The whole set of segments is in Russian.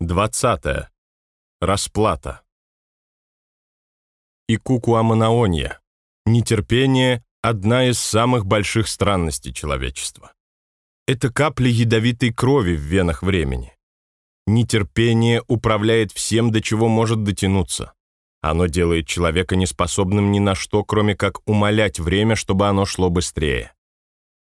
20. Расплата. И кукуаманаонья. Нетерпение – одна из самых больших странностей человечества. Это капли ядовитой крови в венах времени. Нетерпение управляет всем, до чего может дотянуться. Оно делает человека неспособным ни на что, кроме как умолять время, чтобы оно шло быстрее.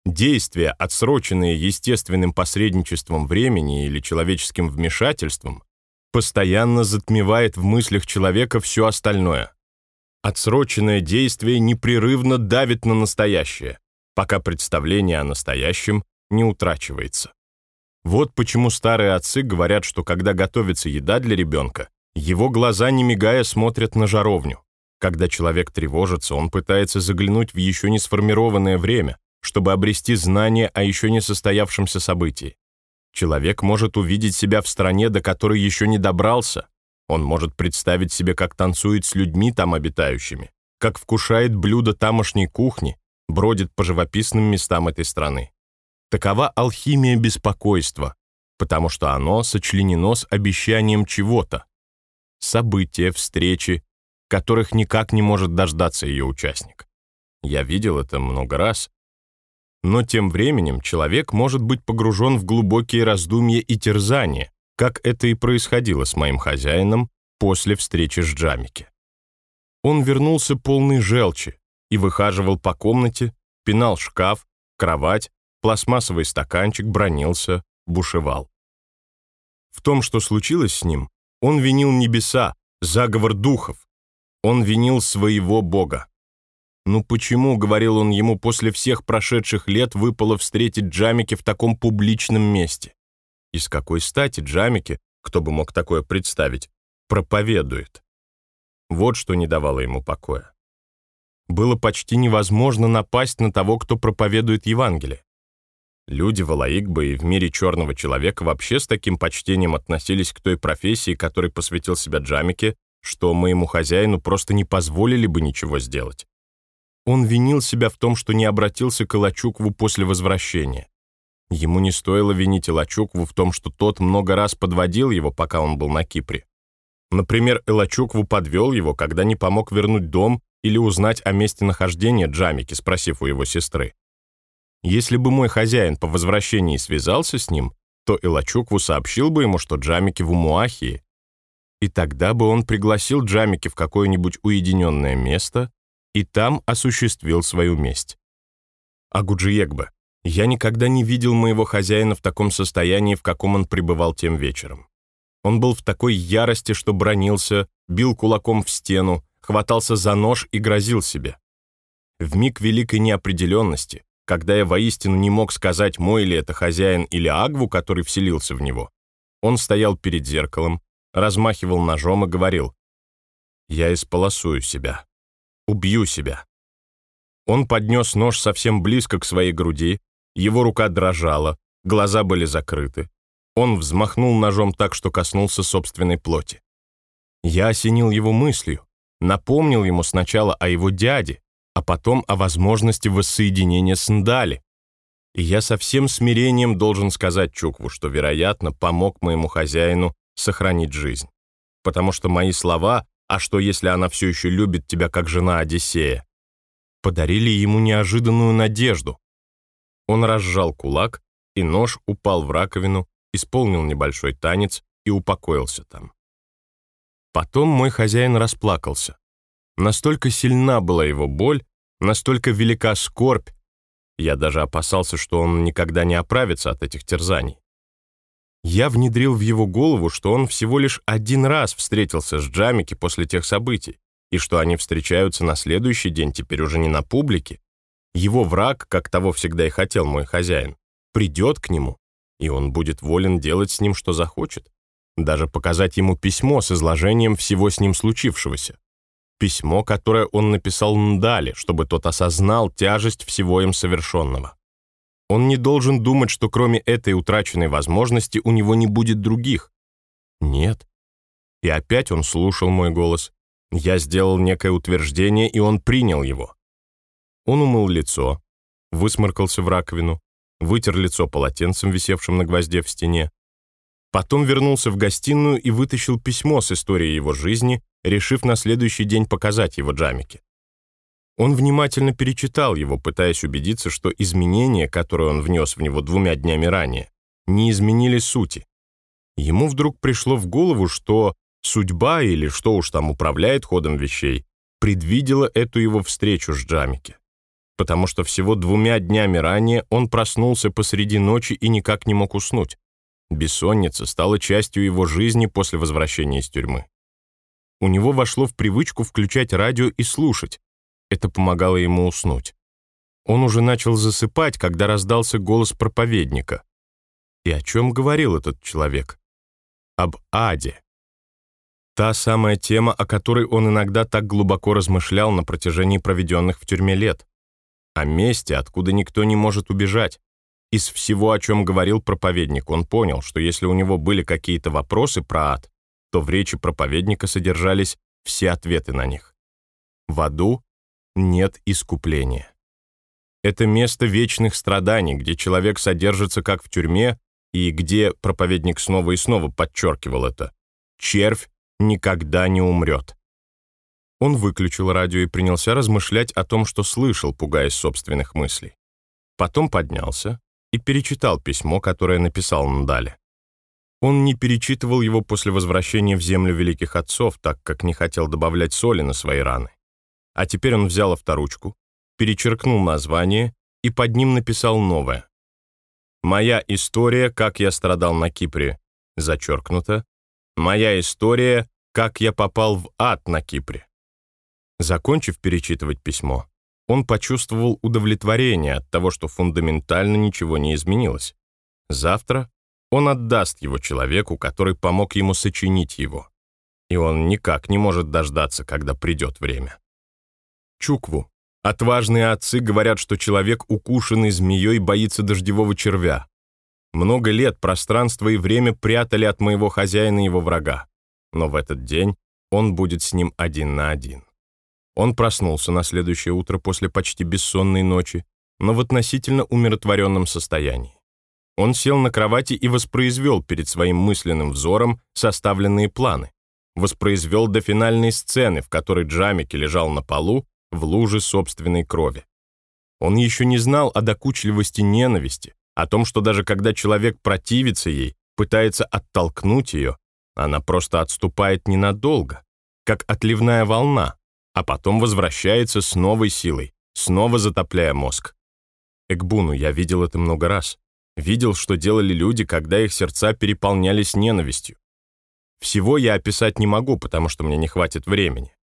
Действия, отсроченные естественным посредничеством времени или человеческим вмешательством, постоянно затмевает в мыслях человека все остальное. Отсроченное действие непрерывно давит на настоящее, пока представление о настоящем не утрачивается. Вот почему старые отцы говорят, что когда готовится еда для ребенка, его глаза, не мигая, смотрят на жаровню. Когда человек тревожится, он пытается заглянуть в еще не сформированное время, чтобы обрести знание о еще не состоявшемся событии. Человек может увидеть себя в стране, до которой еще не добрался. Он может представить себе, как танцует с людьми там обитающими, как вкушает блюда тамошней кухни, бродит по живописным местам этой страны. Такова алхимия беспокойства, потому что оно сочленено с обещанием чего-то. События, встречи, которых никак не может дождаться ее участник. Я видел это много раз, но тем временем человек может быть погружен в глубокие раздумья и терзания, как это и происходило с моим хозяином после встречи с Джамики. Он вернулся полный желчи и выхаживал по комнате, пинал шкаф, кровать, пластмассовый стаканчик, бронился, бушевал. В том, что случилось с ним, он винил небеса, заговор духов. Он винил своего бога. «Ну почему, — говорил он ему, — после всех прошедших лет выпало встретить Джамики в таком публичном месте? И с какой стати Джамики, кто бы мог такое представить, проповедует?» Вот что не давало ему покоя. Было почти невозможно напасть на того, кто проповедует Евангелие. Люди в Алаикбе и в мире черного человека вообще с таким почтением относились к той профессии, которой посвятил себя Джамике, что моему хозяину просто не позволили бы ничего сделать. Он винил себя в том, что не обратился к Илачукву после возвращения. Ему не стоило винить Илачукву в том, что тот много раз подводил его, пока он был на Кипре. Например, Илачукву подвел его, когда не помог вернуть дом или узнать о месте нахождения Джамики, спросив у его сестры. Если бы мой хозяин по возвращении связался с ним, то Илачукву сообщил бы ему, что Джамики в Умуахии, и тогда бы он пригласил Джамики в какое-нибудь уединенное место и там осуществил свою месть. А Гуджиегба, я никогда не видел моего хозяина в таком состоянии, в каком он пребывал тем вечером. Он был в такой ярости, что бронился, бил кулаком в стену, хватался за нож и грозил себе. В миг великой неопределенности, когда я воистину не мог сказать, мой ли это хозяин или Агву, который вселился в него, он стоял перед зеркалом, размахивал ножом и говорил, «Я исполосую себя. Убью себя. Он поднес нож совсем близко к своей груди, его рука дрожала, глаза были закрыты. Он взмахнул ножом так, что коснулся собственной плоти. Я осенил его мыслью, напомнил ему сначала о его дяде, а потом о возможности воссоединения с Ндали. И я со всем смирением должен сказать Чукву, что, вероятно, помог моему хозяину сохранить жизнь. Потому что мои слова а что, если она все еще любит тебя, как жена Одиссея? Подарили ему неожиданную надежду. Он разжал кулак, и нож упал в раковину, исполнил небольшой танец и упокоился там. Потом мой хозяин расплакался. Настолько сильна была его боль, настолько велика скорбь, я даже опасался, что он никогда не оправится от этих терзаний. Я внедрил в его голову, что он всего лишь один раз встретился с Джамики после тех событий, и что они встречаются на следующий день, теперь уже не на публике. Его враг, как того всегда и хотел мой хозяин, придет к нему, и он будет волен делать с ним, что захочет. Даже показать ему письмо с изложением всего с ним случившегося. Письмо, которое он написал Ндале, чтобы тот осознал тяжесть всего им совершенного. Он не должен думать, что кроме этой утраченной возможности у него не будет других. Нет. И опять он слушал мой голос. Я сделал некое утверждение, и он принял его. Он умыл лицо, высморкался в раковину, вытер лицо полотенцем, висевшим на гвозде в стене. Потом вернулся в гостиную и вытащил письмо с историей его жизни, решив на следующий день показать его Джамике. Он внимательно перечитал его, пытаясь убедиться, что изменения, которые он внес в него двумя днями ранее, не изменили сути. Ему вдруг пришло в голову, что судьба или что уж там управляет ходом вещей, предвидела эту его встречу с Джамике. Потому что всего двумя днями ранее он проснулся посреди ночи и никак не мог уснуть. Бессонница стала частью его жизни после возвращения из тюрьмы. У него вошло в привычку включать радио и слушать, это помогало ему уснуть. Он уже начал засыпать, когда раздался голос проповедника. И о чем говорил этот человек? Об аде. Та самая тема, о которой он иногда так глубоко размышлял на протяжении проведенных в тюрьме лет. О месте, откуда никто не может убежать. Из всего, о чем говорил проповедник, он понял, что если у него были какие-то вопросы про ад, то в речи проповедника содержались все ответы на них. В аду нет искупления. Это место вечных страданий, где человек содержится как в тюрьме, и где, проповедник снова и снова подчеркивал это, червь никогда не умрет. Он выключил радио и принялся размышлять о том, что слышал, пугаясь собственных мыслей. Потом поднялся и перечитал письмо, которое написал Ндале. Он не перечитывал его после возвращения в землю великих отцов, так как не хотел добавлять соли на свои раны. А теперь он взял авторучку, перечеркнул название и под ним написал новое. «Моя история, как я страдал на Кипре», зачеркнуто. «Моя история, как я попал в ад на Кипре». Закончив перечитывать письмо, он почувствовал удовлетворение от того, что фундаментально ничего не изменилось. Завтра он отдаст его человеку, который помог ему сочинить его. И он никак не может дождаться, когда придет время. Чукву. Отважные отцы говорят, что человек, укушенный змеей, боится дождевого червя. Много лет пространство и время прятали от моего хозяина его врага. Но в этот день он будет с ним один на один. Он проснулся на следующее утро после почти бессонной ночи, но в относительно умиротворенном состоянии. Он сел на кровати и воспроизвел перед своим мысленным взором составленные планы. Воспроизвел до финальной сцены, в которой Джамики лежал на полу, в луже собственной крови. Он еще не знал о докучливости ненависти, о том, что даже когда человек противится ей, пытается оттолкнуть ее, она просто отступает ненадолго, как отливная волна, а потом возвращается с новой силой, снова затопляя мозг. Экбуну я видел это много раз. Видел, что делали люди, когда их сердца переполнялись ненавистью. Всего я описать не могу, потому что мне не хватит времени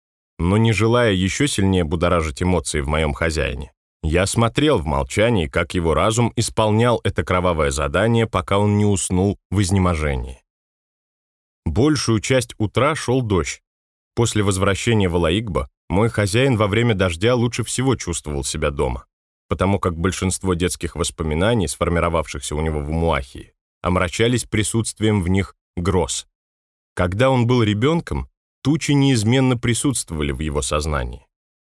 но не желая еще сильнее будоражить эмоции в моем хозяине. Я смотрел в молчании, как его разум исполнял это кровавое задание, пока он не уснул в изнеможении. Большую часть утра шел дождь. После возвращения в Алаигба мой хозяин во время дождя лучше всего чувствовал себя дома, потому как большинство детских воспоминаний, сформировавшихся у него в Муахии, омрачались присутствием в них гроз. Когда он был ребенком, Тучи неизменно присутствовали в его сознании.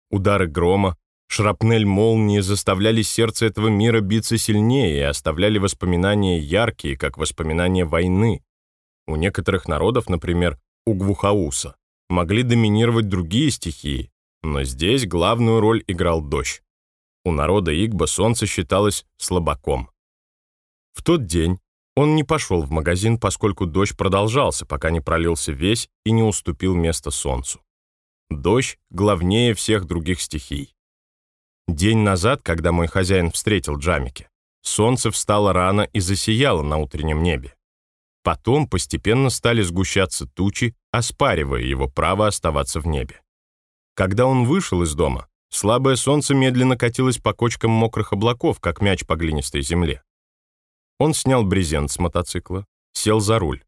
Удары грома, шрапнель молнии заставляли сердце этого мира биться сильнее и оставляли воспоминания яркие, как воспоминания войны. У некоторых народов, например, у Гвухауса, могли доминировать другие стихии, но здесь главную роль играл дождь. У народа Игба солнце считалось слабаком. В тот день он не пошел в магазин, поскольку дождь продолжался, пока не пролился весь и не уступил место солнцу. Дождь главнее всех других стихий. День назад, когда мой хозяин встретил Джамики, солнце встало рано и засияло на утреннем небе. Потом постепенно стали сгущаться тучи, оспаривая его право оставаться в небе. Когда он вышел из дома, слабое солнце медленно катилось по кочкам мокрых облаков, как мяч по глинистой земле. Он снял брезент с мотоцикла, сел за руль.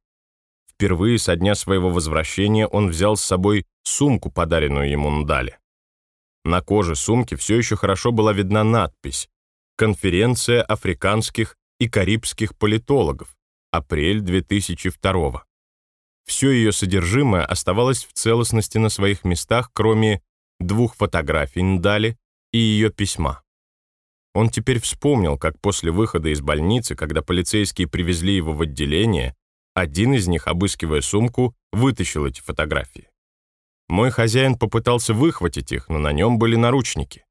Впервые со дня своего возвращения он взял с собой сумку, подаренную ему Ндали. На коже сумки все еще хорошо была видна надпись «Конференция африканских и карибских политологов. Апрель 2002 Все ее содержимое оставалось в целостности на своих местах, кроме двух фотографий Ндали и ее письма. Он теперь вспомнил, как после выхода из больницы, когда полицейские привезли его в отделение, один из них, обыскивая сумку, вытащил эти фотографии. Мой хозяин попытался выхватить их, но на нем были наручники.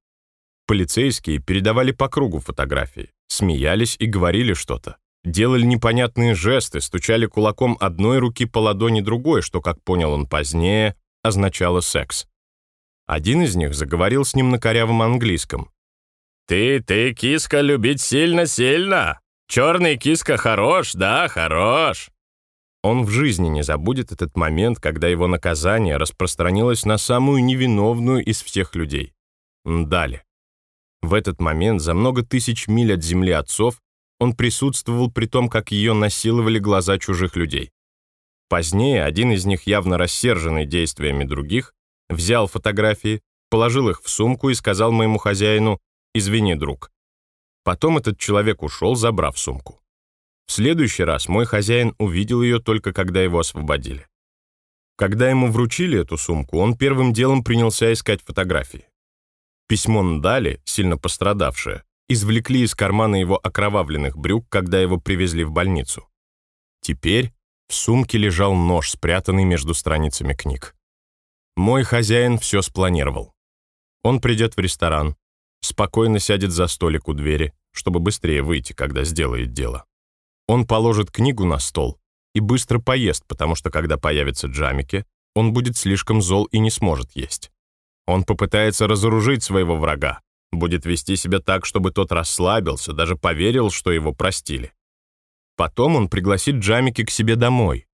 Полицейские передавали по кругу фотографии, смеялись и говорили что-то. Делали непонятные жесты, стучали кулаком одной руки по ладони другой, что, как понял он позднее, означало секс. Один из них заговорил с ним на корявом английском. «Ты, ты, киска, любить сильно-сильно! Черный киска хорош, да, хорош!» Он в жизни не забудет этот момент, когда его наказание распространилось на самую невиновную из всех людей — Дали. В этот момент, за много тысяч миль от земли отцов, он присутствовал при том, как ее насиловали глаза чужих людей. Позднее один из них, явно рассерженный действиями других, взял фотографии, положил их в сумку и сказал моему хозяину «Извини, друг». Потом этот человек ушел, забрав сумку. В следующий раз мой хозяин увидел ее только когда его освободили. Когда ему вручили эту сумку, он первым делом принялся искать фотографии. Письмо Ndали, сильно пострадавшее, извлекли из кармана его окровавленных брюк, когда его привезли в больницу. Теперь в сумке лежал нож, спрятанный между страницами книг. Мой хозяин все спланировал. Он придет в ресторан, спокойно сядет за столик у двери, чтобы быстрее выйти, когда сделает дело. Он положит книгу на стол и быстро поест, потому что когда появится Джамики, он будет слишком зол и не сможет есть. Он попытается разоружить своего врага, будет вести себя так, чтобы тот расслабился, даже поверил, что его простили. Потом он пригласит Джамики к себе домой.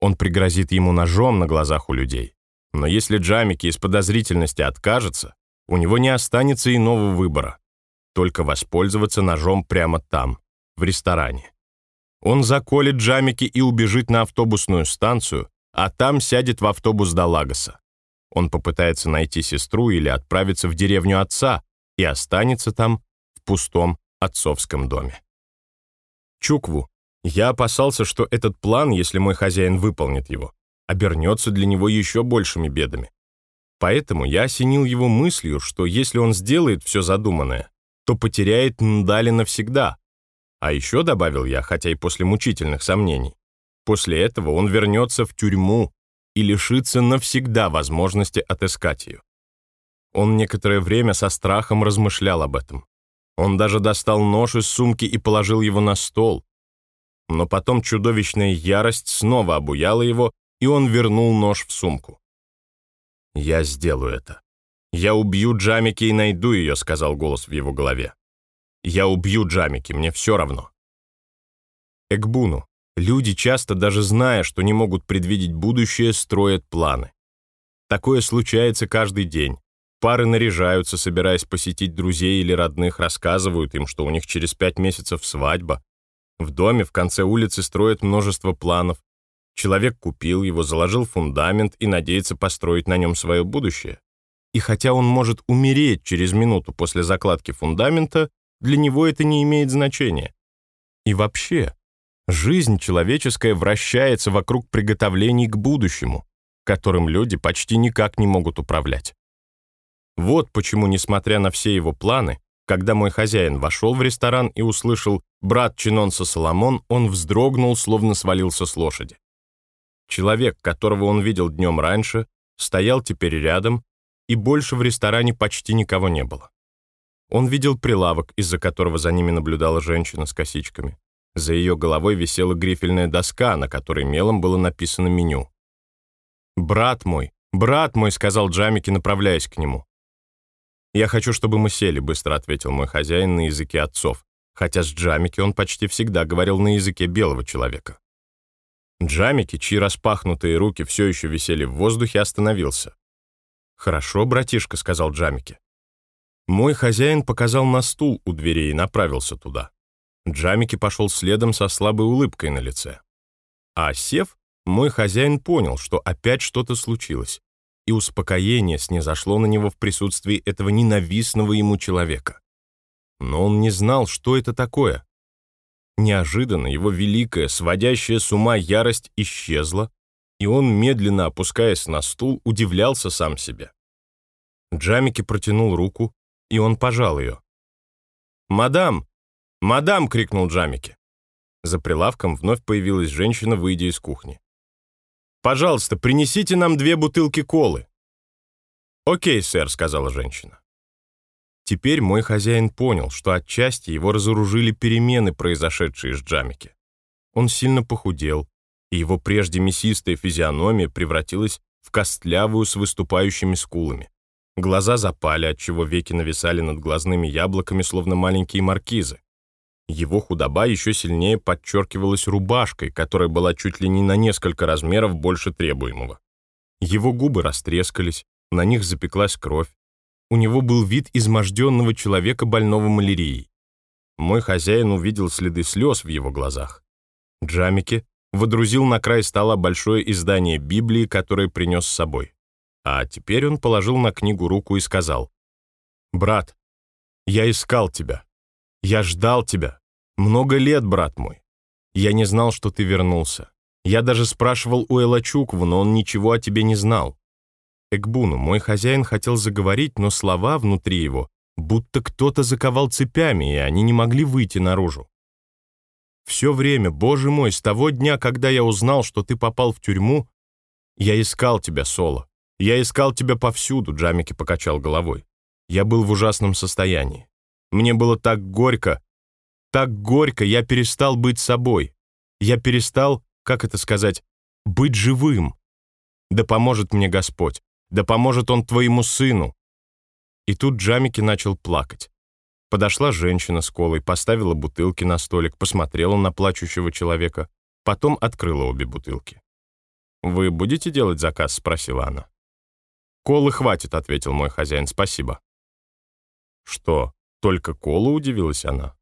Он пригрозит ему ножом на глазах у людей. Но если Джамики из подозрительности откажется, у него не останется иного выбора. Только воспользоваться ножом прямо там, в ресторане. Он заколет Джамики и убежит на автобусную станцию, а там сядет в автобус до Лагоса. Он попытается найти сестру или отправиться в деревню отца и останется там, в пустом отцовском доме. Чукву. Я опасался, что этот план, если мой хозяин выполнит его, обернется для него еще большими бедами. Поэтому я осенил его мыслью, что если он сделает все задуманное, то потеряет Ндали навсегда. А еще, добавил я, хотя и после мучительных сомнений, после этого он вернется в тюрьму и лишится навсегда возможности отыскать ее. Он некоторое время со страхом размышлял об этом. Он даже достал нож из сумки и положил его на стол. Но потом чудовищная ярость снова обуяла его, и он вернул нож в сумку. «Я сделаю это. Я убью Джамики и найду ее», — сказал голос в его голове. «Я убью Джамики, мне все равно». Экбуну, Люди, часто даже зная, что не могут предвидеть будущее, строят планы. Такое случается каждый день. Пары наряжаются, собираясь посетить друзей или родных, рассказывают им, что у них через пять месяцев свадьба. В доме в конце улицы строят множество планов. Человек купил его, заложил фундамент и надеется построить на нем свое будущее. И хотя он может умереть через минуту после закладки фундамента, для него это не имеет значения. И вообще, Жизнь человеческая вращается вокруг приготовлений к будущему, которым люди почти никак не могут управлять. Вот почему, несмотря на все его планы, когда мой хозяин вошел в ресторан и услышал «брат Чинонса Соломон», он вздрогнул, словно свалился с лошади. Человек, которого он видел днем раньше, стоял теперь рядом, и больше в ресторане почти никого не было. Он видел прилавок, из-за которого за ними наблюдала женщина с косичками. За ее головой висела грифельная доска, на которой мелом было написано меню. «Брат мой, брат мой», — сказал Джамики, направляясь к нему. «Я хочу, чтобы мы сели», — быстро ответил мой хозяин на языке отцов, хотя с Джамики он почти всегда говорил на языке белого человека. Джамики, чьи распахнутые руки все еще висели в воздухе, остановился. «Хорошо, братишка», — сказал Джамики. Мой хозяин показал на стул у дверей и направился туда. Джамики пошел следом со слабой улыбкой на лице. А сев, мой хозяин понял, что опять что-то случилось, и успокоение снизошло на него в присутствии этого ненавистного ему человека. Но он не знал, что это такое. Неожиданно его великая, сводящая с ума ярость исчезла, и он, медленно опускаясь на стул, удивлялся сам себе. Джамики протянул руку, и он пожал ее. «Мадам, «Мадам!» — крикнул Джамики. За прилавком вновь появилась женщина, выйдя из кухни. «Пожалуйста, принесите нам две бутылки колы». «Окей, сэр», — сказала женщина. Теперь мой хозяин понял, что отчасти его разоружили перемены, произошедшие с Джамики. Он сильно похудел, и его прежде мясистая физиономия превратилась в костлявую с выступающими скулами. Глаза запали, отчего веки нависали над глазными яблоками, словно маленькие маркизы. Его худоба еще сильнее подчеркивалась рубашкой, которая была чуть ли не на несколько размеров больше требуемого. Его губы растрескались, на них запеклась кровь. У него был вид изможденного человека, больного малярией. Мой хозяин увидел следы слез в его глазах. Джамике водрузил на край стола большое издание Библии, которое принес с собой. А теперь он положил на книгу руку и сказал, «Брат, я искал тебя. Я ждал тебя. Много лет, брат мой. Я не знал, что ты вернулся. Я даже спрашивал у Элачукву, но он ничего о тебе не знал. Экбуну, мой хозяин хотел заговорить, но слова внутри его, будто кто-то заковал цепями, и они не могли выйти наружу. Все время, боже мой, с того дня, когда я узнал, что ты попал в тюрьму, я искал тебя, Соло. Я искал тебя повсюду, Джамики покачал головой. Я был в ужасном состоянии. Мне было так горько, так горько, я перестал быть собой. Я перестал, как это сказать, быть живым. Да поможет мне Господь, да поможет Он твоему сыну. И тут Джамики начал плакать. Подошла женщина с колой, поставила бутылки на столик, посмотрела на плачущего человека, потом открыла обе бутылки. «Вы будете делать заказ?» — спросила она. «Колы хватит», — ответил мой хозяин, — «спасибо». «Что, только колу?» — удивилась она.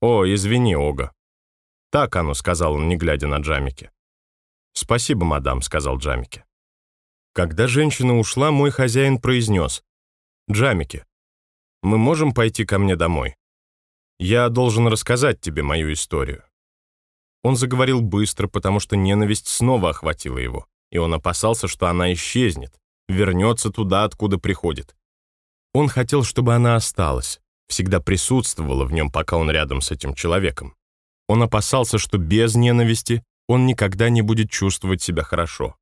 «О, извини, Ога». «Так оно», — сказал он, не глядя на Джамики. «Спасибо, мадам», — сказал Джамики. Когда женщина ушла, мой хозяин произнес. «Джамики, мы можем пойти ко мне домой. Я должен рассказать тебе мою историю». Он заговорил быстро, потому что ненависть снова охватила его, и он опасался, что она исчезнет, вернется туда, откуда приходит. Он хотел, чтобы она осталась, всегда присутствовала в нем, пока он рядом с этим человеком. Он опасался, что без ненависти он никогда не будет чувствовать себя хорошо.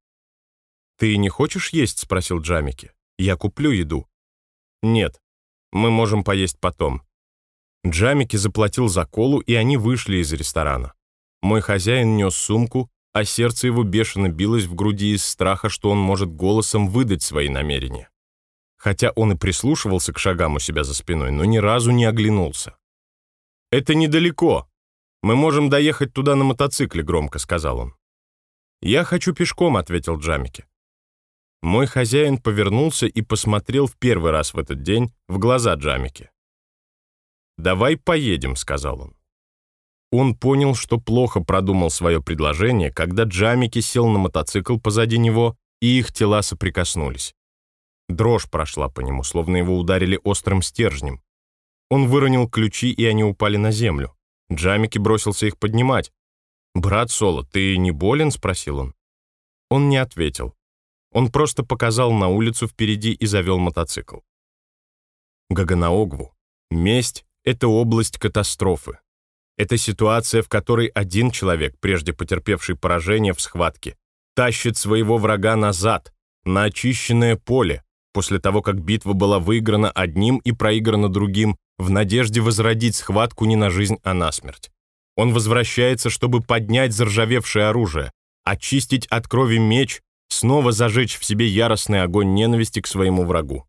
«Ты не хочешь есть?» — спросил Джамики. «Я куплю еду». «Нет, мы можем поесть потом». Джамики заплатил за колу, и они вышли из ресторана. Мой хозяин нес сумку, а сердце его бешено билось в груди из страха, что он может голосом выдать свои намерения. Хотя он и прислушивался к шагам у себя за спиной, но ни разу не оглянулся. «Это недалеко. Мы можем доехать туда на мотоцикле», — громко сказал он. «Я хочу пешком», — ответил Джамики. Мой хозяин повернулся и посмотрел в первый раз в этот день в глаза Джамики. «Давай поедем», — сказал он. Он понял, что плохо продумал свое предложение, когда Джамики сел на мотоцикл позади него, и их тела соприкоснулись. Дрожь прошла по нему, словно его ударили острым стержнем. Он выронил ключи, и они упали на землю. Джамики бросился их поднимать. «Брат Соло, ты не болен?» — спросил он. Он не ответил. Он просто показал на улицу впереди и завел мотоцикл. Гаганаогву. Месть — это область катастрофы. Это ситуация, в которой один человек, прежде потерпевший поражение в схватке, тащит своего врага назад, на очищенное поле, после того, как битва была выиграна одним и проиграна другим, в надежде возродить схватку не на жизнь, а на смерть. Он возвращается, чтобы поднять заржавевшее оружие, очистить от крови меч снова зажечь в себе яростный огонь ненависти к своему врагу.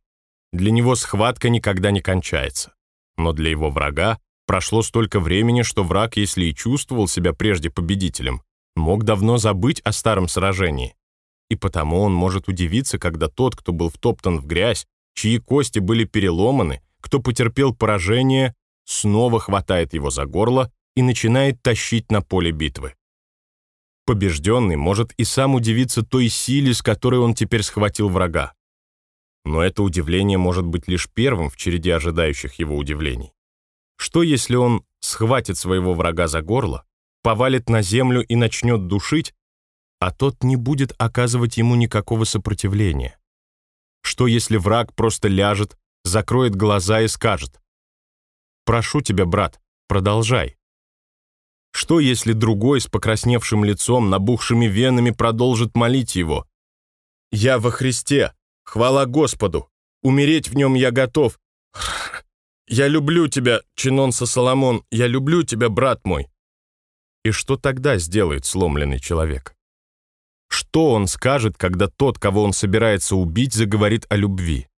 Для него схватка никогда не кончается. Но для его врага прошло столько времени, что враг, если и чувствовал себя прежде победителем, мог давно забыть о старом сражении. И потому он может удивиться, когда тот, кто был втоптан в грязь, чьи кости были переломаны, кто потерпел поражение, снова хватает его за горло и начинает тащить на поле битвы. Побежденный может и сам удивиться той силе, с которой он теперь схватил врага. Но это удивление может быть лишь первым в череде ожидающих его удивлений. Что если он схватит своего врага за горло, повалит на землю и начнет душить, а тот не будет оказывать ему никакого сопротивления? Что если враг просто ляжет, закроет глаза и скажет «Прошу тебя, брат, продолжай». Что, если другой с покрасневшим лицом, набухшими венами продолжит молить его? «Я во Христе! Хвала Господу! Умереть в нем я готов! Я люблю тебя, Чинонса Соломон! Я люблю тебя, брат мой!» И что тогда сделает сломленный человек? Что он скажет, когда тот, кого он собирается убить, заговорит о любви?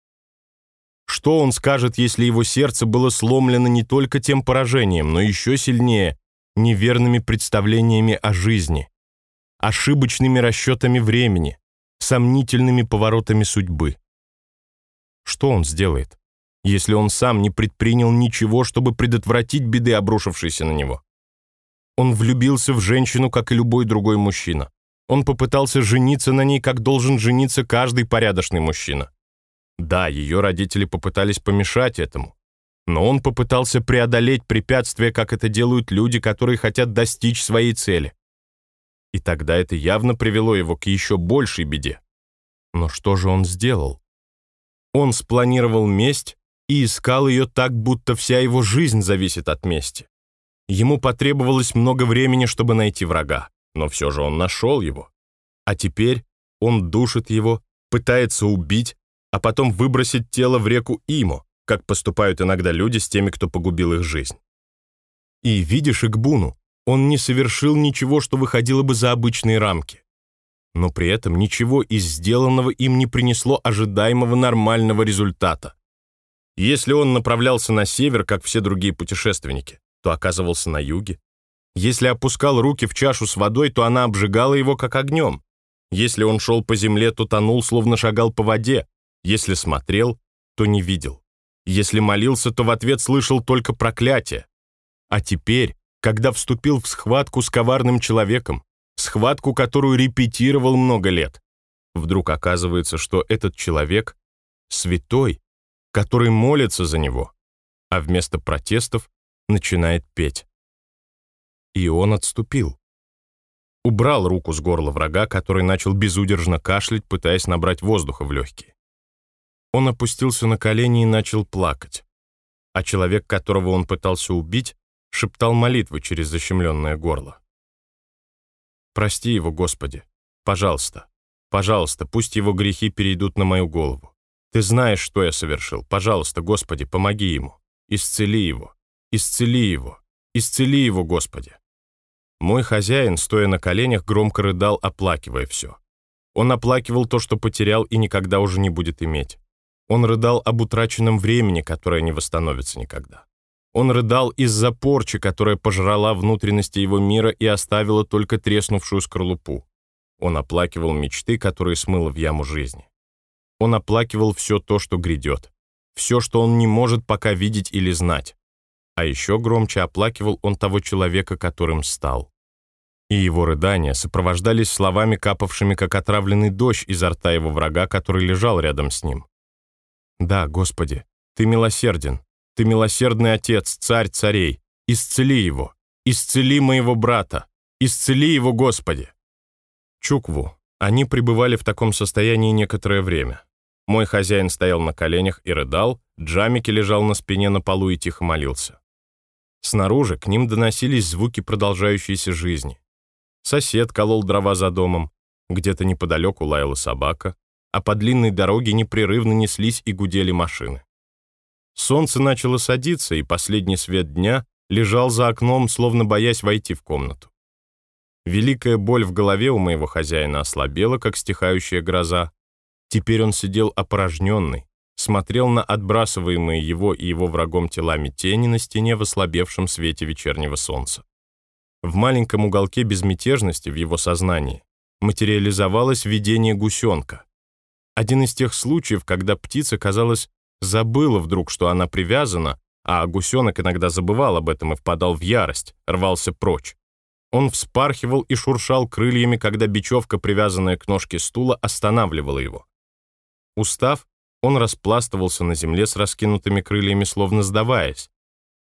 Что он скажет, если его сердце было сломлено не только тем поражением, но еще сильнее неверными представлениями о жизни, ошибочными расчетами времени, сомнительными поворотами судьбы? Что он сделает, если он сам не предпринял ничего, чтобы предотвратить беды, обрушившиеся на него? Он влюбился в женщину, как и любой другой мужчина. Он попытался жениться на ней, как должен жениться каждый порядочный мужчина. Да, ее родители попытались помешать этому. Но он попытался преодолеть препятствия, как это делают люди, которые хотят достичь своей цели. И тогда это явно привело его к еще большей беде. Но что же он сделал? Он спланировал месть и искал ее так, будто вся его жизнь зависит от мести. Ему потребовалось много времени, чтобы найти врага, но все же он нашел его. А теперь он душит его, пытается убить, а потом выбросить тело в реку Имо, как поступают иногда люди с теми, кто погубил их жизнь. И видишь Игбуну, он не совершил ничего, что выходило бы за обычные рамки. Но при этом ничего из сделанного им не принесло ожидаемого нормального результата. Если он направлялся на север, как все другие путешественники, то оказывался на юге. Если опускал руки в чашу с водой, то она обжигала его как огнем. Если он шел по земле, то тонул, словно шагал по воде, если смотрел, то не видел. Если молился, то в ответ слышал только проклятие. А теперь, когда вступил в схватку с коварным человеком, схватку, которую репетировал много лет, вдруг оказывается, что этот человек — святой, который молится за него, а вместо протестов начинает петь. И он отступил. Убрал руку с горла врага, который начал безудержно кашлять, пытаясь набрать воздуха в легкие. Он опустился на колени и начал плакать. А человек, которого он пытался убить, шептал молитвы через защемленное горло. «Прости его, Господи. Пожалуйста. Пожалуйста, пусть его грехи перейдут на мою голову. Ты знаешь, что я совершил. Пожалуйста, Господи, помоги ему. Исцели его. Исцели его. Исцели его, Господи». Мой хозяин, стоя на коленях, громко рыдал, оплакивая все. Он оплакивал то, что потерял и никогда уже не будет иметь. Он рыдал об утраченном времени, которое не восстановится никогда. Он рыдал из-за порчи, которая пожрала внутренности его мира и оставила только треснувшую скорлупу. Он оплакивал мечты, которые смыло в яму жизни. Он оплакивал все то, что грядет. Все, что он не может пока видеть или знать. А еще громче оплакивал он того человека, которым стал. И его рыдания сопровождались словами, капавшими, как отравленный дождь изо рта его врага, который лежал рядом с ним. Да, Господи, Ты милосерден, Ты милосердный Отец, Царь царей, исцели его, исцели моего брата, исцели его, Господи. Чукву. Они пребывали в таком состоянии некоторое время. Мой хозяин стоял на коленях и рыдал, Джамики лежал на спине на полу и тихо молился. Снаружи к ним доносились звуки продолжающейся жизни. Сосед колол дрова за домом, где-то неподалеку лаяла собака, а по длинной дороге непрерывно неслись и гудели машины. Солнце начало садиться, и последний свет дня лежал за окном, словно боясь войти в комнату. Великая боль в голове у моего хозяина ослабела, как стихающая гроза. Теперь он сидел опорожненный, смотрел на отбрасываемые его и его врагом телами тени на стене в ослабевшем свете вечернего солнца. В маленьком уголке безмятежности в его сознании материализовалось видение гусенка, один из тех случаев, когда птица, казалось, забыла вдруг, что она привязана, а гусенок иногда забывал об этом и впадал в ярость, рвался прочь. Он вспархивал и шуршал крыльями, когда бечевка, привязанная к ножке стула, останавливала его. Устав, он распластывался на земле с раскинутыми крыльями, словно сдаваясь.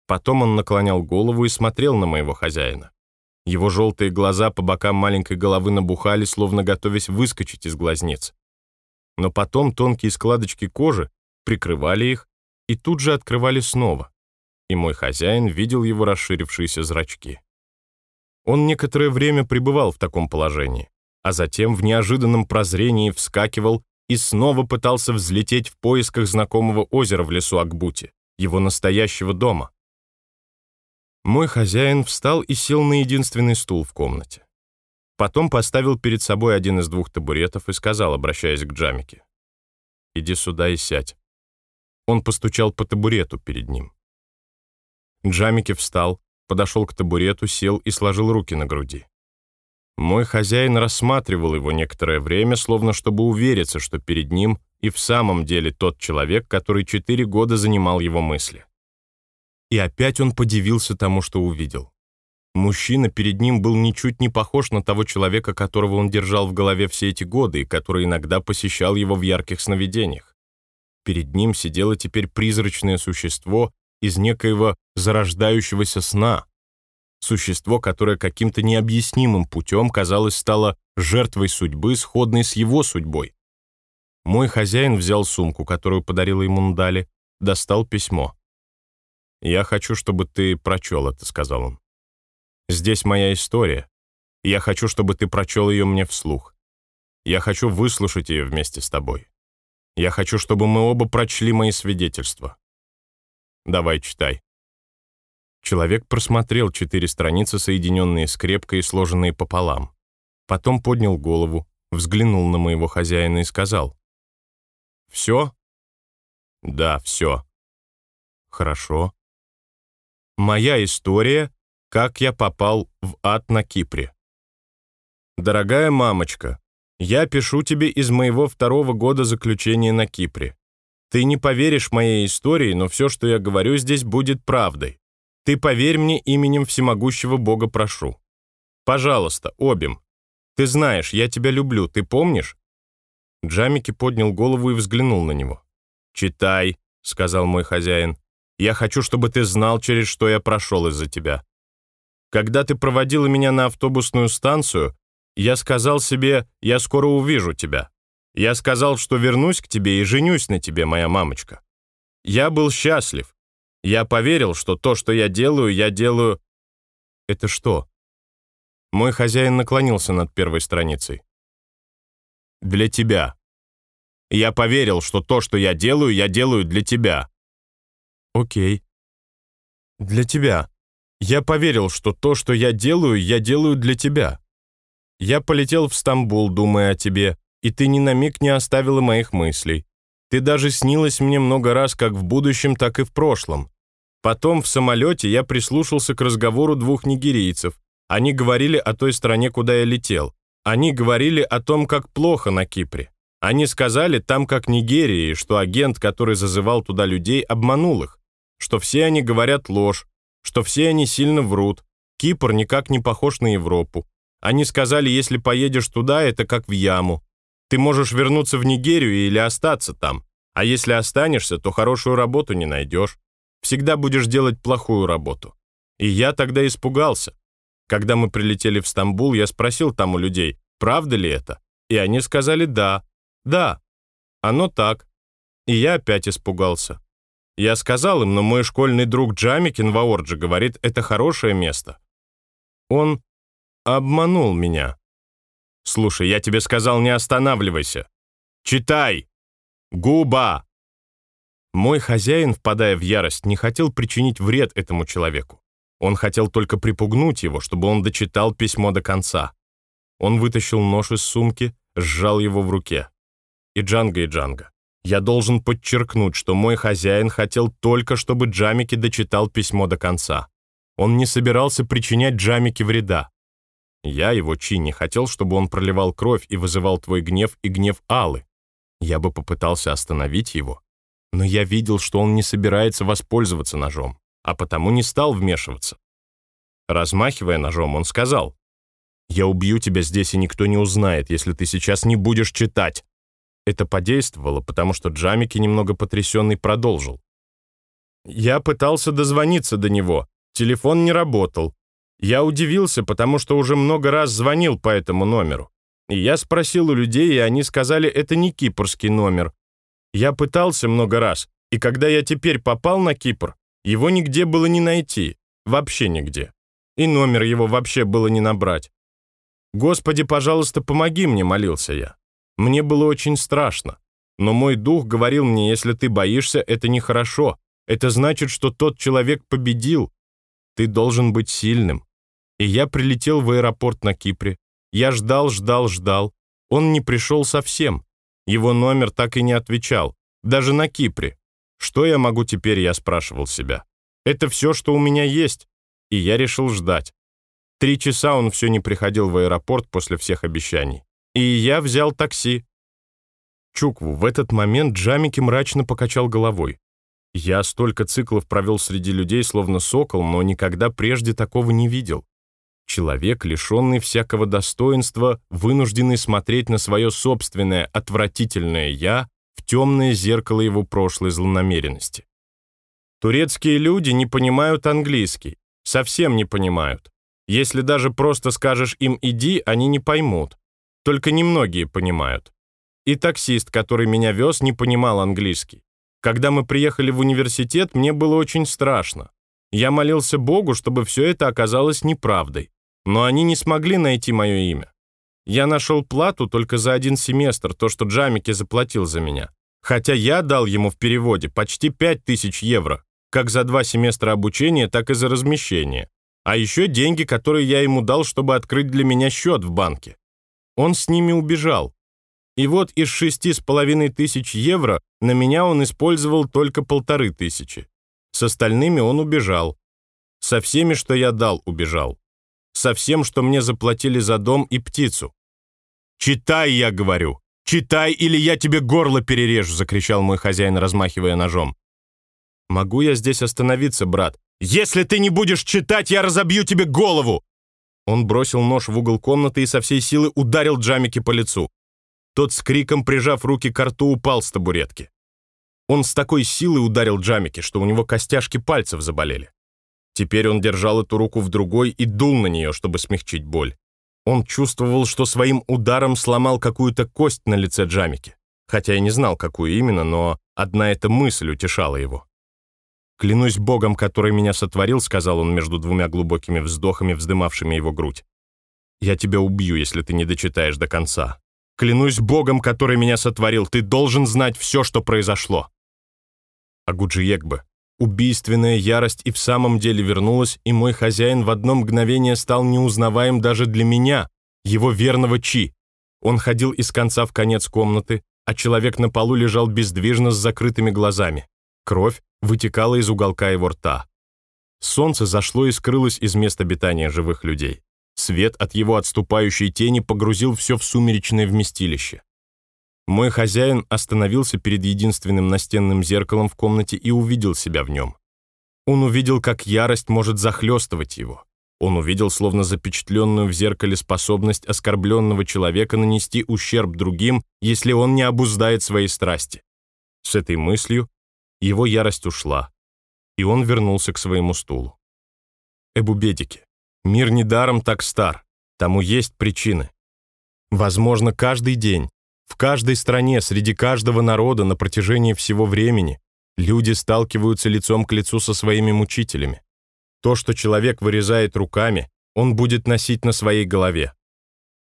Потом он наклонял голову и смотрел на моего хозяина. Его желтые глаза по бокам маленькой головы набухали, словно готовясь выскочить из глазниц но потом тонкие складочки кожи прикрывали их и тут же открывали снова, и мой хозяин видел его расширившиеся зрачки. Он некоторое время пребывал в таком положении, а затем в неожиданном прозрении вскакивал и снова пытался взлететь в поисках знакомого озера в лесу Акбути, его настоящего дома. Мой хозяин встал и сел на единственный стул в комнате. Потом поставил перед собой один из двух табуретов и сказал, обращаясь к Джамике, «Иди сюда и сядь». Он постучал по табурету перед ним. Джамики встал, подошел к табурету, сел и сложил руки на груди. Мой хозяин рассматривал его некоторое время, словно чтобы увериться, что перед ним и в самом деле тот человек, который четыре года занимал его мысли. И опять он подивился тому, что увидел. Мужчина перед ним был ничуть не похож на того человека, которого он держал в голове все эти годы и который иногда посещал его в ярких сновидениях. Перед ним сидело теперь призрачное существо из некоего зарождающегося сна. Существо, которое каким-то необъяснимым путем, казалось, стало жертвой судьбы, сходной с его судьбой. Мой хозяин взял сумку, которую подарила ему Ндали, достал письмо. «Я хочу, чтобы ты прочел это», — сказал он. «Здесь моя история. Я хочу, чтобы ты прочел ее мне вслух. Я хочу выслушать ее вместе с тобой. Я хочу, чтобы мы оба прочли мои свидетельства. Давай, читай». Человек просмотрел четыре страницы, соединенные скрепкой и сложенные пополам. Потом поднял голову, взглянул на моего хозяина и сказал. «Все?» «Да, все». «Хорошо. Моя история, как я попал в ад на Кипре. Дорогая мамочка, я пишу тебе из моего второго года заключения на Кипре. Ты не поверишь моей истории, но все, что я говорю здесь, будет правдой. Ты поверь мне именем всемогущего Бога прошу. Пожалуйста, обим. Ты знаешь, я тебя люблю, ты помнишь?» Джамики поднял голову и взглянул на него. «Читай», — сказал мой хозяин. Я хочу, чтобы ты знал, через что я прошел из-за тебя. Когда ты проводила меня на автобусную станцию, я сказал себе, я скоро увижу тебя. Я сказал, что вернусь к тебе и женюсь на тебе, моя мамочка. Я был счастлив. Я поверил, что то, что я делаю, я делаю... Это что? Мой хозяин наклонился над первой страницей. Для тебя. Я поверил, что то, что я делаю, я делаю для тебя. Окей. Для тебя. Я поверил, что то, что я делаю, я делаю для тебя. Я полетел в Стамбул, думая о тебе, и ты ни на миг не оставила моих мыслей. Ты даже снилась мне много раз как в будущем, так и в прошлом. Потом в самолете я прислушался к разговору двух нигерийцев. Они говорили о той стране, куда я летел. Они говорили о том, как плохо на Кипре. Они сказали там, как Нигерии, что агент, который зазывал туда людей, обманул их что все они говорят ложь, что все они сильно врут. Кипр никак не похож на Европу. Они сказали, если поедешь туда, это как в яму. Ты можешь вернуться в Нигерию или остаться там. А если останешься, то хорошую работу не найдешь. Всегда будешь делать плохую работу. И я тогда испугался. Когда мы прилетели в Стамбул, я спросил там у людей, правда ли это? И они сказали «да». Да, оно так. И я опять испугался. Я сказал им, но мой школьный друг Джамикин в Аорджи говорит, это хорошее место. Он обманул меня. Слушай, я тебе сказал, не останавливайся. Читай. Губа. Мой хозяин, впадая в ярость, не хотел причинить вред этому человеку. Он хотел только припугнуть его, чтобы он дочитал письмо до конца. Он вытащил нож из сумки, сжал его в руке. И Джанга, и Джанга. Я должен подчеркнуть, что мой хозяин хотел только, чтобы Джамики дочитал письмо до конца. Он не собирался причинять Джамике вреда. Я, его Чи, не хотел, чтобы он проливал кровь и вызывал твой гнев и гнев Аллы. Я бы попытался остановить его, но я видел, что он не собирается воспользоваться ножом, а потому не стал вмешиваться. Размахивая ножом, он сказал, «Я убью тебя здесь, и никто не узнает, если ты сейчас не будешь читать. Это подействовало, потому что Джамики, немного потрясенный, продолжил. «Я пытался дозвониться до него. Телефон не работал. Я удивился, потому что уже много раз звонил по этому номеру. И я спросил у людей, и они сказали, это не кипрский номер. Я пытался много раз, и когда я теперь попал на Кипр, его нигде было не найти. Вообще нигде. и номер его вообще было не набрать. «Господи, пожалуйста, помоги мне», — молился я. Мне было очень страшно. Но мой дух говорил мне, если ты боишься, это нехорошо. Это значит, что тот человек победил. Ты должен быть сильным. И я прилетел в аэропорт на Кипре. Я ждал, ждал, ждал. Он не пришел совсем. Его номер так и не отвечал. Даже на Кипре. Что я могу теперь, я спрашивал себя. Это все, что у меня есть. И я решил ждать. Три часа он все не приходил в аэропорт после всех обещаний. И я взял такси. Чукву в этот момент Джамики мрачно покачал головой. Я столько циклов провел среди людей, словно сокол, но никогда прежде такого не видел. Человек, лишенный всякого достоинства, вынужденный смотреть на свое собственное отвратительное «я» в темное зеркало его прошлой злонамеренности. Турецкие люди не понимают английский, совсем не понимают. Если даже просто скажешь им «иди», они не поймут. Только немногие понимают. И таксист, который меня вез, не понимал английский. Когда мы приехали в университет, мне было очень страшно. Я молился Богу, чтобы все это оказалось неправдой. Но они не смогли найти мое имя. Я нашел плату только за один семестр, то, что Джамики заплатил за меня. Хотя я дал ему в переводе почти 5000 евро, как за два семестра обучения, так и за размещение а еще деньги, которые я ему дал, чтобы открыть для меня счет в банке. Он с ними убежал. И вот из шести с половиной тысяч евро на меня он использовал только полторы тысячи. С остальными он убежал. Со всеми, что я дал, убежал. Со всем, что мне заплатили за дом и птицу. «Читай, я говорю! Читай, или я тебе горло перережу!» закричал мой хозяин, размахивая ножом. «Могу я здесь остановиться, брат? «Если ты не будешь читать, я разобью тебе голову!» Он бросил нож в угол комнаты и со всей силы ударил Джамики по лицу. Тот с криком, прижав руки к рту, упал с табуретки. Он с такой силой ударил Джамики, что у него костяшки пальцев заболели. Теперь он держал эту руку в другой и дул на нее, чтобы смягчить боль. Он чувствовал, что своим ударом сломал какую-то кость на лице Джамики. Хотя и не знал, какую именно, но одна эта мысль утешала его. «Клянусь Богом, который меня сотворил», — сказал он между двумя глубокими вздохами, вздымавшими его грудь. «Я тебя убью, если ты не дочитаешь до конца. Клянусь Богом, который меня сотворил, ты должен знать все, что произошло». А Гуджиекбе, убийственная ярость и в самом деле вернулась, и мой хозяин в одно мгновение стал неузнаваем даже для меня, его верного Чи. Он ходил из конца в конец комнаты, а человек на полу лежал бездвижно с закрытыми глазами. Кровь вытекала из уголка его рта. Солнце зашло и скрылось из мест обитания живых людей. Свет от его отступающей тени погрузил все в сумеречное вместилище. Мой хозяин остановился перед единственным настенным зеркалом в комнате и увидел себя в нем. Он увидел, как ярость может захлестывать его. Он увидел, словно запечатленную в зеркале способность оскорбленного человека нанести ущерб другим, если он не обуздает свои страсти. С этой мыслью его ярость ушла, и он вернулся к своему стулу. Эбубедики. Мир недаром так стар, тому есть причины. Возможно, каждый день, в каждой стране, среди каждого народа на протяжении всего времени люди сталкиваются лицом к лицу со своими мучителями. То, что человек вырезает руками, он будет носить на своей голове.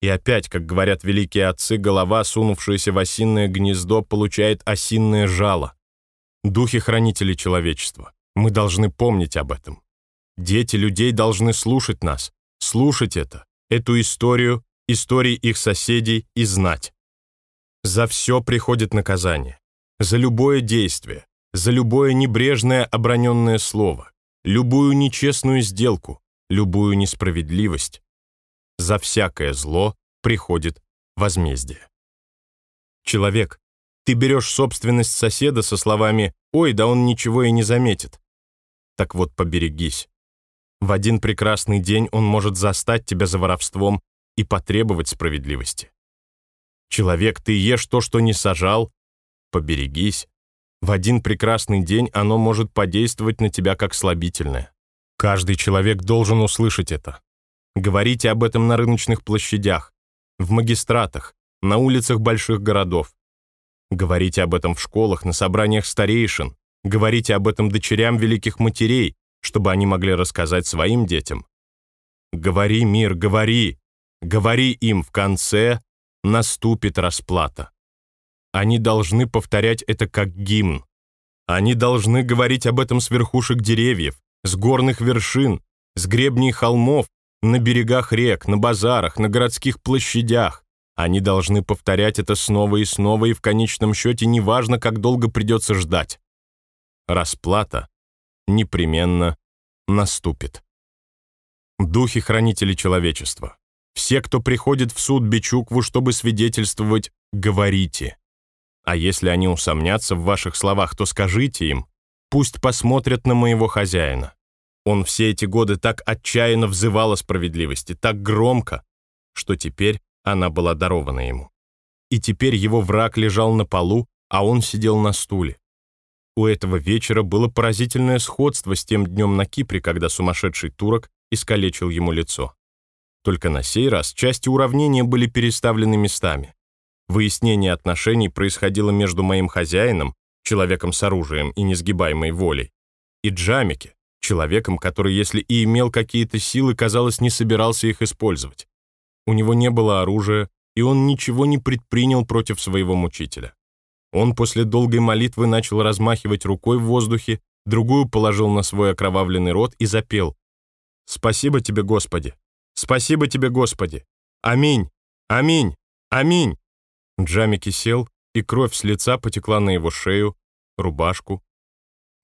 И опять, как говорят великие отцы, голова, сунувшаяся в осинное гнездо, получает осинное жало духи-хранители человечества. Мы должны помнить об этом. Дети людей должны слушать нас, слушать это, эту историю, истории их соседей и знать. За все приходит наказание. За любое действие, за любое небрежное оброненное слово, любую нечестную сделку, любую несправедливость. За всякое зло приходит возмездие. Человек, ты берешь собственность соседа со словами «Ой, да он ничего и не заметит». Так вот, поберегись. В один прекрасный день он может застать тебя за воровством и потребовать справедливости. Человек, ты ешь то, что не сажал, поберегись. В один прекрасный день оно может подействовать на тебя как слабительное. Каждый человек должен услышать это. Говорите об этом на рыночных площадях, в магистратах, на улицах больших городов. Говорите об этом в школах, на собраниях старейшин. Говорите об этом дочерям великих матерей, чтобы они могли рассказать своим детям. Говори, мир, говори! Говори им в конце, наступит расплата. Они должны повторять это как гимн. Они должны говорить об этом с верхушек деревьев, с горных вершин, с гребней холмов, на берегах рек, на базарах, на городских площадях. Они должны повторять это снова и снова, и в конечном счете неважно, как долго придется ждать. Расплата непременно наступит. Духи-хранители человечества. Все, кто приходит в суд Бичукву, чтобы свидетельствовать, говорите. А если они усомнятся в ваших словах, то скажите им, пусть посмотрят на моего хозяина. Он все эти годы так отчаянно взывал о справедливости, так громко, что теперь она была дарована ему. И теперь его враг лежал на полу, а он сидел на стуле. У этого вечера было поразительное сходство с тем днем на Кипре, когда сумасшедший турок искалечил ему лицо. Только на сей раз части уравнения были переставлены местами. Выяснение отношений происходило между моим хозяином, человеком с оружием и несгибаемой волей, и Джамике, человеком, который, если и имел какие-то силы, казалось, не собирался их использовать. У него не было оружия, и он ничего не предпринял против своего мучителя. Он после долгой молитвы начал размахивать рукой в воздухе, другую положил на свой окровавленный рот и запел. «Спасибо тебе, Господи! Спасибо тебе, Господи! Аминь! Аминь! Аминь!» Джамики сел, и кровь с лица потекла на его шею, рубашку.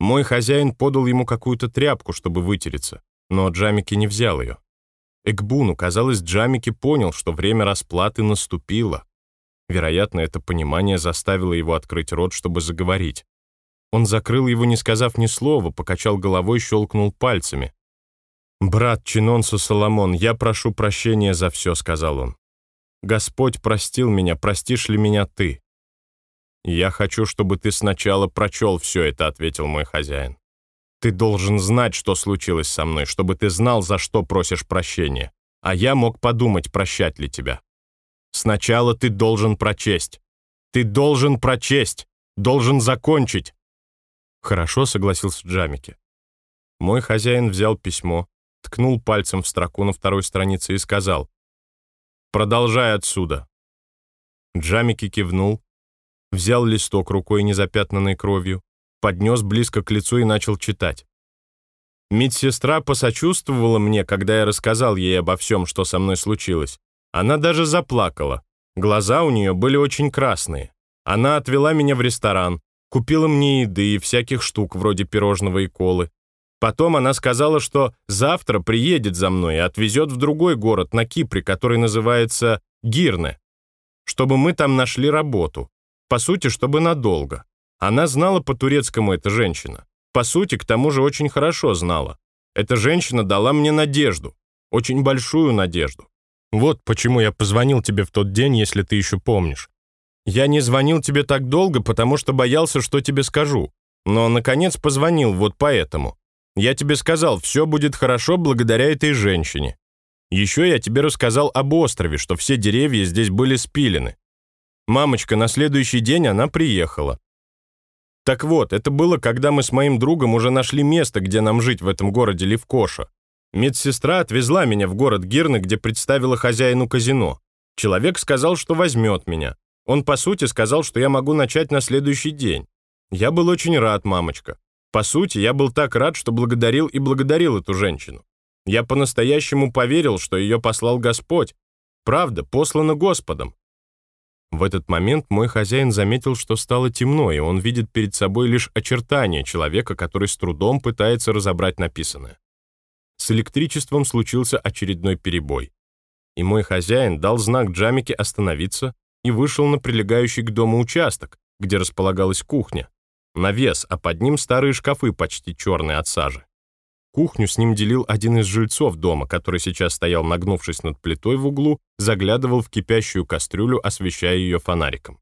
Мой хозяин подал ему какую-то тряпку, чтобы вытереться, но Джамики не взял ее. Экбуну, казалось, Джамики понял, что время расплаты наступило. Вероятно, это понимание заставило его открыть рот, чтобы заговорить. Он закрыл его, не сказав ни слова, покачал головой, щелкнул пальцами. «Брат Чинонсу Соломон, я прошу прощения за все», — сказал он. Господь простил меня, простишь ли меня ты?» «Я хочу, чтобы ты сначала прочел все это», — ответил мой хозяин. «Ты должен знать, что случилось со мной, чтобы ты знал, за что просишь прощения, а я мог подумать, прощать ли тебя. Сначала ты должен прочесть. Ты должен прочесть, должен закончить». «Хорошо», — согласился Джамики. Мой хозяин взял письмо, ткнул пальцем в строку на второй странице и сказал, Продолжай отсюда». Джамики кивнул, взял листок рукой, незапятнанной кровью, поднес близко к лицу и начал читать. Медсестра посочувствовала мне, когда я рассказал ей обо всем, что со мной случилось. Она даже заплакала. Глаза у нее были очень красные. Она отвела меня в ресторан, купила мне еды и всяких штук вроде пирожного и колы. Потом она сказала, что завтра приедет за мной и отвезет в другой город на Кипре, который называется Гирне, чтобы мы там нашли работу. По сути, чтобы надолго. Она знала по-турецкому эта женщина. По сути, к тому же очень хорошо знала. Эта женщина дала мне надежду. Очень большую надежду. Вот почему я позвонил тебе в тот день, если ты еще помнишь. Я не звонил тебе так долго, потому что боялся, что тебе скажу. Но, наконец, позвонил вот поэтому. Я тебе сказал, все будет хорошо благодаря этой женщине. Еще я тебе рассказал об острове, что все деревья здесь были спилены. Мамочка, на следующий день она приехала. Так вот, это было, когда мы с моим другом уже нашли место, где нам жить в этом городе Левкоша. Медсестра отвезла меня в город Гирны, где представила хозяину казино. Человек сказал, что возьмет меня. Он, по сути, сказал, что я могу начать на следующий день. Я был очень рад, мамочка. По сути, я был так рад, что благодарил и благодарил эту женщину. Я по-настоящему поверил, что ее послал Господь. Правда, послана Господом. В этот момент мой хозяин заметил, что стало темно, и он видит перед собой лишь очертания человека, который с трудом пытается разобрать написанное. С электричеством случился очередной перебой. И мой хозяин дал знак Джамике остановиться и вышел на прилегающий к дому участок, где располагалась кухня, навес, а под ним старые шкафы почти черные от сажи. Кухню с ним делил один из жильцов дома, который сейчас стоял нагнувшись над плитой в углу, заглядывал в кипящую кастрюлю, освещая ее фонариком.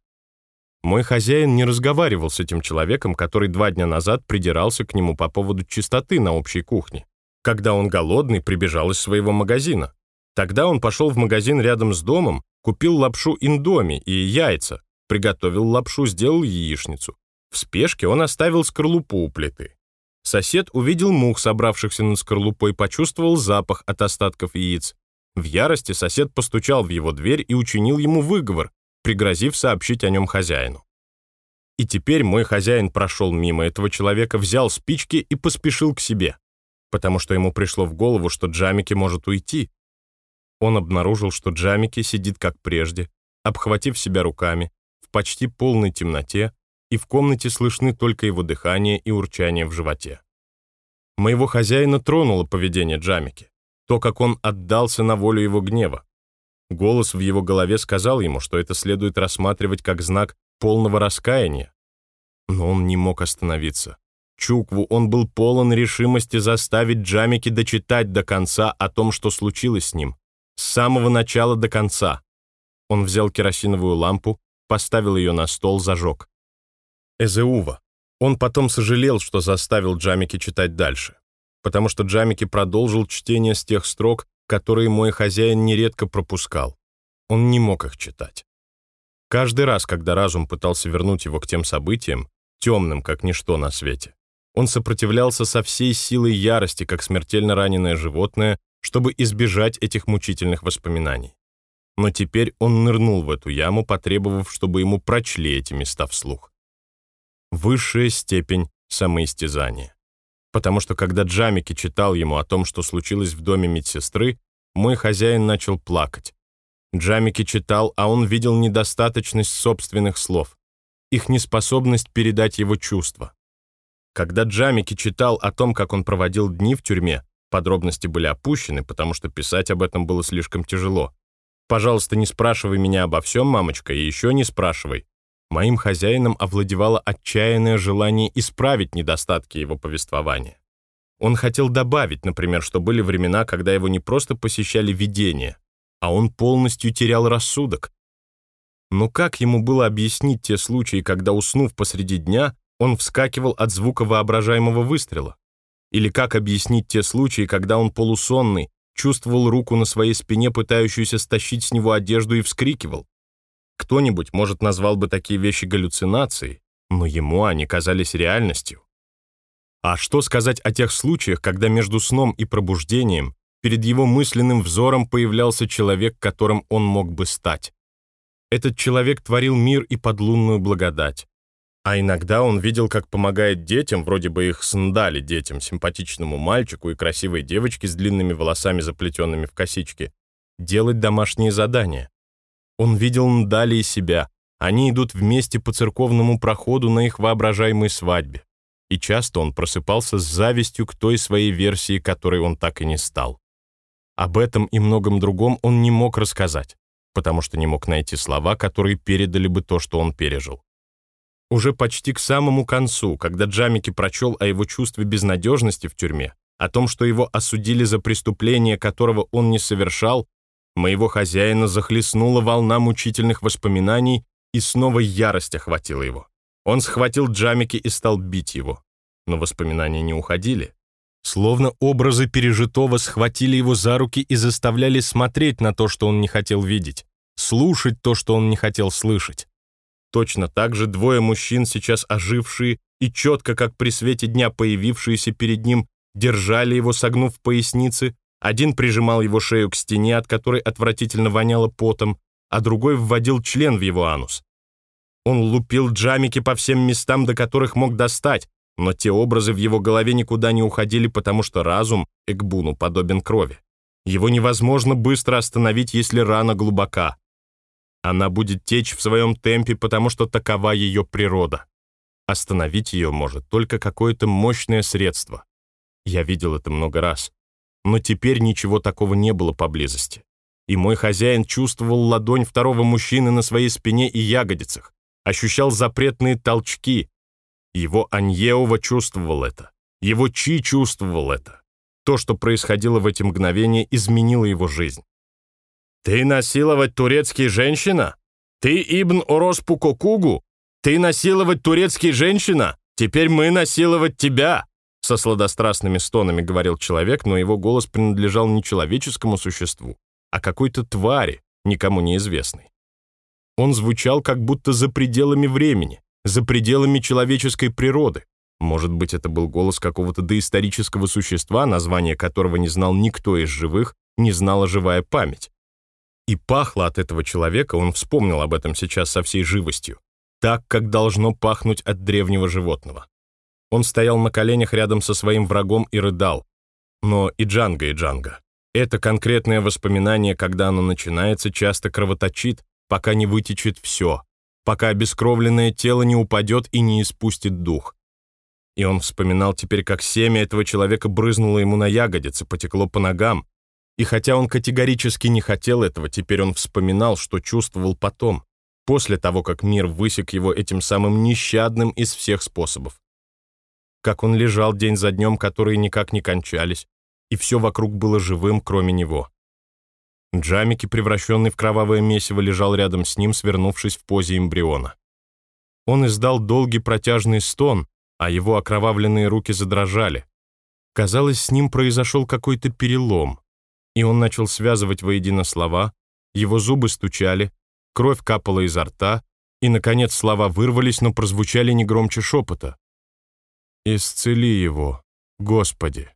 Мой хозяин не разговаривал с этим человеком, который два дня назад придирался к нему по поводу чистоты на общей кухне, когда он голодный прибежал из своего магазина. Тогда он пошел в магазин рядом с домом, купил лапшу индоми и яйца, приготовил лапшу, сделал яичницу. В спешке он оставил скорлупу у плиты. Сосед увидел мух, собравшихся над скорлупой, почувствовал запах от остатков яиц. В ярости сосед постучал в его дверь и учинил ему выговор, пригрозив сообщить о нем хозяину. И теперь мой хозяин прошел мимо этого человека, взял спички и поспешил к себе, потому что ему пришло в голову, что Джамики может уйти. Он обнаружил, что Джамики сидит как прежде, обхватив себя руками, в почти полной темноте, и в комнате слышны только его дыхание и урчание в животе. Моего хозяина тронуло поведение Джамики, то, как он отдался на волю его гнева. Голос в его голове сказал ему, что это следует рассматривать как знак полного раскаяния. Но он не мог остановиться. Чукву он был полон решимости заставить Джамики дочитать до конца о том, что случилось с ним. С самого начала до конца. Он взял керосиновую лампу, поставил ее на стол, зажег. Эзеува. Он потом сожалел, что заставил Джамики читать дальше, потому что Джамики продолжил чтение с тех строк, которые мой хозяин нередко пропускал. Он не мог их читать. Каждый раз, когда разум пытался вернуть его к тем событиям, темным, как ничто на свете, он сопротивлялся со всей силой ярости, как смертельно раненое животное, чтобы избежать этих мучительных воспоминаний. Но теперь он нырнул в эту яму, потребовав, чтобы ему прочли эти места вслух. Высшая степень самоистязания. Потому что когда Джамики читал ему о том, что случилось в доме медсестры, мой хозяин начал плакать. Джамики читал, а он видел недостаточность собственных слов, их неспособность передать его чувства. Когда Джамики читал о том, как он проводил дни в тюрьме, подробности были опущены, потому что писать об этом было слишком тяжело. Пожалуйста, не спрашивай меня обо всем, мамочка, и еще не спрашивай. Моим хозяином овладевало отчаянное желание исправить недостатки его повествования. Он хотел добавить, например, что были времена, когда его не просто посещали видения, а он полностью терял рассудок. Но как ему было объяснить те случаи, когда, уснув посреди дня, он вскакивал от звука воображаемого выстрела? Или как объяснить те случаи, когда он полусонный, чувствовал руку на своей спине, пытающуюся стащить с него одежду, и вскрикивал? Кто-нибудь, может, назвал бы такие вещи галлюцинацией, но ему они казались реальностью. А что сказать о тех случаях, когда между сном и пробуждением перед его мысленным взором появлялся человек, которым он мог бы стать. Этот человек творил мир и подлунную благодать. А иногда он видел, как помогает детям, вроде бы их сндали детям, симпатичному мальчику и красивой девочке с длинными волосами, заплетенными в косички, делать домашние задания. Он видел Ндали и себя. Они идут вместе по церковному проходу на их воображаемой свадьбе. И часто он просыпался с завистью к той своей версии, которой он так и не стал. Об этом и многом другом он не мог рассказать, потому что не мог найти слова, которые передали бы то, что он пережил. Уже почти к самому концу, когда Джамики прочел о его чувстве безнадежности в тюрьме, о том, что его осудили за преступление, которого он не совершал, моего хозяина захлестнула волна мучительных воспоминаний, и снова ярость охватила его. Он схватил Джамики и стал бить его. Но воспоминания не уходили. Словно образы пережитого схватили его за руки и заставляли смотреть на то, что он не хотел видеть, слушать то, что он не хотел слышать. Точно так же двое мужчин, сейчас ожившие и четко, как при свете дня появившиеся перед ним, держали его, согнув поясницы, один прижимал его шею к стене, от которой отвратительно воняло потом, а другой вводил член в его анус. Он лупил джамики по всем местам, до которых мог достать, но те образы в его голове никуда не уходили, потому что разум Экбуну подобен крови. Его невозможно быстро остановить, если рана глубока. Она будет течь в своем темпе, потому что такова ее природа. Остановить ее может только какое-то мощное средство. Я видел это много раз. Но теперь ничего такого не было поблизости. И мой хозяин чувствовал ладонь второго мужчины на своей спине и ягодицах, ощущал запретные толчки, его Аньеова чувствовал это. Его Чи чувствовал это. То, что происходило в эти мгновения, изменило его жизнь. «Ты насиловать турецкие женщина? Ты Ибн Ороспу Кокугу? Ты насиловать турецкие женщина? Теперь мы насиловать тебя!» Со сладострастными стонами говорил человек, но его голос принадлежал не человеческому существу, а какой-то твари, никому неизвестной. Он звучал как будто за пределами времени, за пределами человеческой природы. Может быть, это был голос какого-то доисторического существа, название которого не знал никто из живых, не знала живая память. И пахло от этого человека, он вспомнил об этом сейчас со всей живостью, так, как должно пахнуть от древнего животного. Он стоял на коленях рядом со своим врагом и рыдал. Но и Джанга, и Джанга. Это конкретное воспоминание, когда оно начинается, часто кровоточит, пока не вытечет все, пока обескровленное тело не упадет и не испустит дух. И он вспоминал теперь, как семя этого человека брызнуло ему на ягодицы, потекло по ногам. И хотя он категорически не хотел этого, теперь он вспоминал, что чувствовал потом, после того, как мир высек его этим самым нещадным из всех способов. Как он лежал день за днем, которые никак не кончались, и все вокруг было живым, кроме него. Джамики, превращенный в кровавое месиво, лежал рядом с ним, свернувшись в позе эмбриона. Он издал долгий протяжный стон, а его окровавленные руки задрожали. Казалось, с ним произошел какой-то перелом, и он начал связывать воедино слова, его зубы стучали, кровь капала изо рта, и, наконец, слова вырвались, но прозвучали не громче шепота. «Исцели его, Господи!»